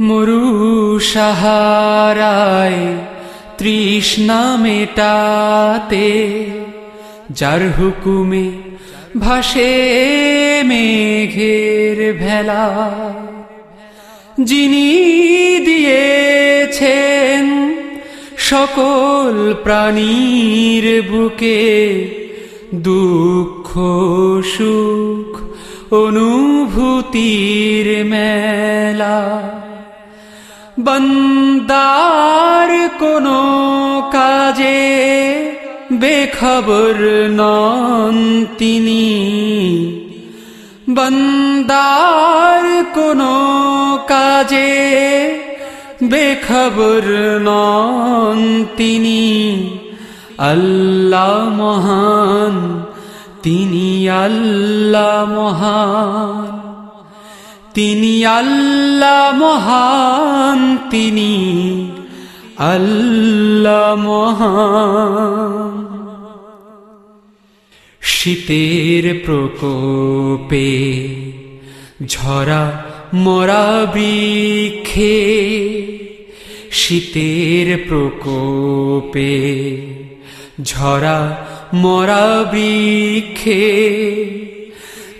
মরু সাহারায় তৃষ্ণা মেটাতে, যার হুকুমে ভাসে মেঘের ভেলা। যিনি দিয়েছেন সকল প্রাণীর বুকে দুঃখ, সুখ, অনুভূতির মেলা। বন্দার কোনো কাজে বেখবর নন তিনি। বন্দার কোনো কাজে বেখবর নন তিনি। আল্লাহ মহান, তিনি আল্লাহ মহান। তিনি আল্লাহ মহান, তিনি আল্লাহ মহান। শীতের প্রকোপে ঝরা মরা বৃক্ষে, শীতের প্রকোপে ঝরা মরা বৃক্ষে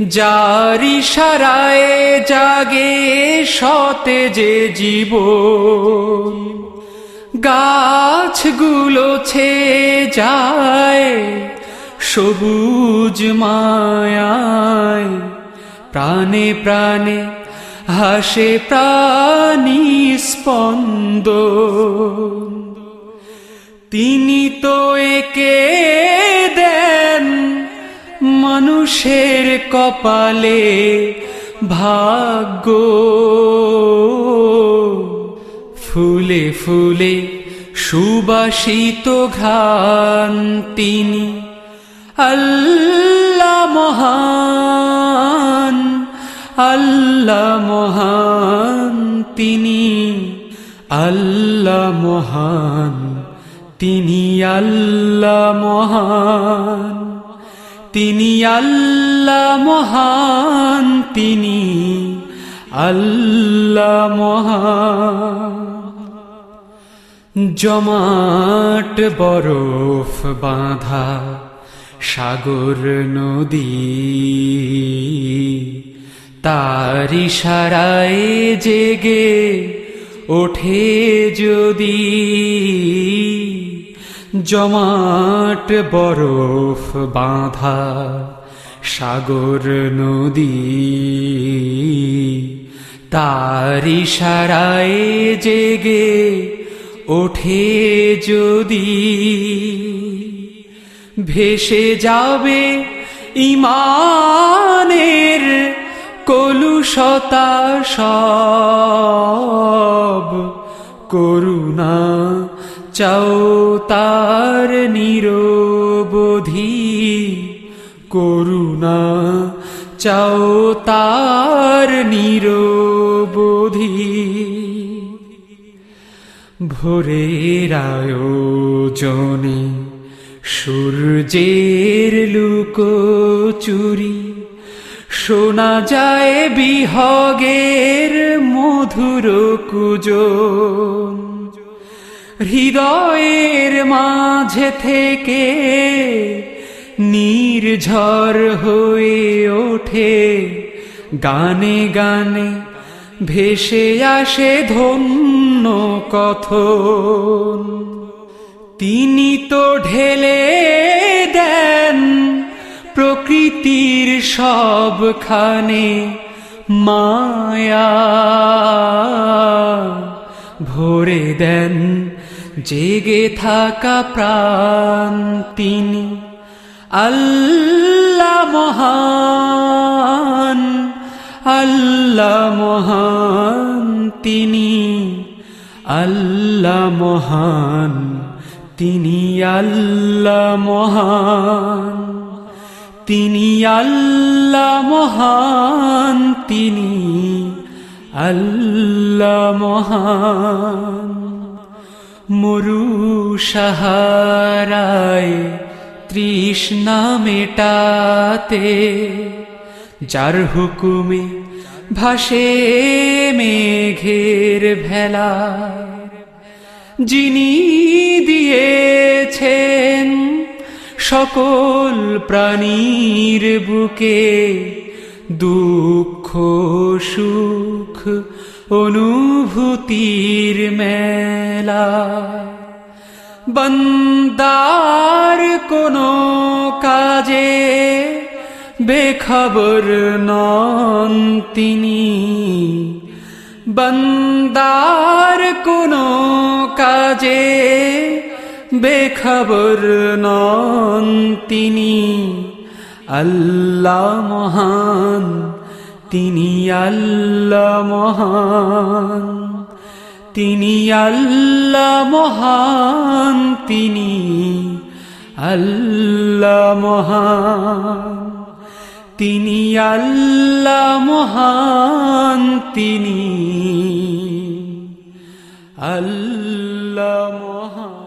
জারি সারায় জাগে সতে যে জীব গাছগুলো ছে যায় সবুজ মায়ায়, প্রাণে প্রাণে হাসে প্রাণী স্পন্দ তিনি তো একে দেন মানুষের কপালে ভাগ্য। ফুলে ফুলে সুবাসিত ঘ্রাণ তিনি। আল্লাহ মহান আল্লাহ মহান তিনি। আল্লাহ মহান তিনি, আল্লাহ মহান। তিনি আল্লাহ মহান, তিনি আল্লাহ মহান। জমাট বরফ বাঁধা সাগর নদী, তার ইশারায় জেগে ওঠে যদি। জমাট বরফ বাঁধা সাগর নদী। তার ইশারায় জেগে ওঠে যদি ভেসে যাবে ইমানের কলুষতা সব। করুণা চাও তার নিরবধি। করুণা চাও তার নিরবধি। ভোরের আয়োজনে সূর্যের লুক চুরি শোনা যায় বিহগের মধুর কুজন। হৃদয়ের মাঝে থেকে নির্ঝর হয়ে ওঠে, গানে গানে ভেসে আসে ধন্য কথন। তিনি তো ঢেলে প্রকৃতির সবখানে মায়া ভরে দেন জেগে থাকা প্রাণ তিনি। আল্লাহ মহান আল্লাহ মহান তিনি। আল্লাহ মহান তিনি, আল্লাহ মহান। তিনি আল্লাহ মহান, তিনি আল্লাহ মহান। মরু সাহারায় তৃষ্ণা মেটাতে, যার হুকুমে ভাসে মেঘের ভেলা যিনি দিয়েছেন সকল প্রাণীর বুকে দুঃখ, সুখ, অনুভূতির মেলা। বন্দার কোনো কাজে বেখবর নন তিনি। বন্দার কোনো কাজে বেখবর নন তিনি। আল্লাহ মহান, তিনি আল্লাহ মহান। তিনি আল্লাহ মহান, তিনি আল্লাহ মহান। তিনি আল্লাহ মহান, তিনি আল্লাহ মহান।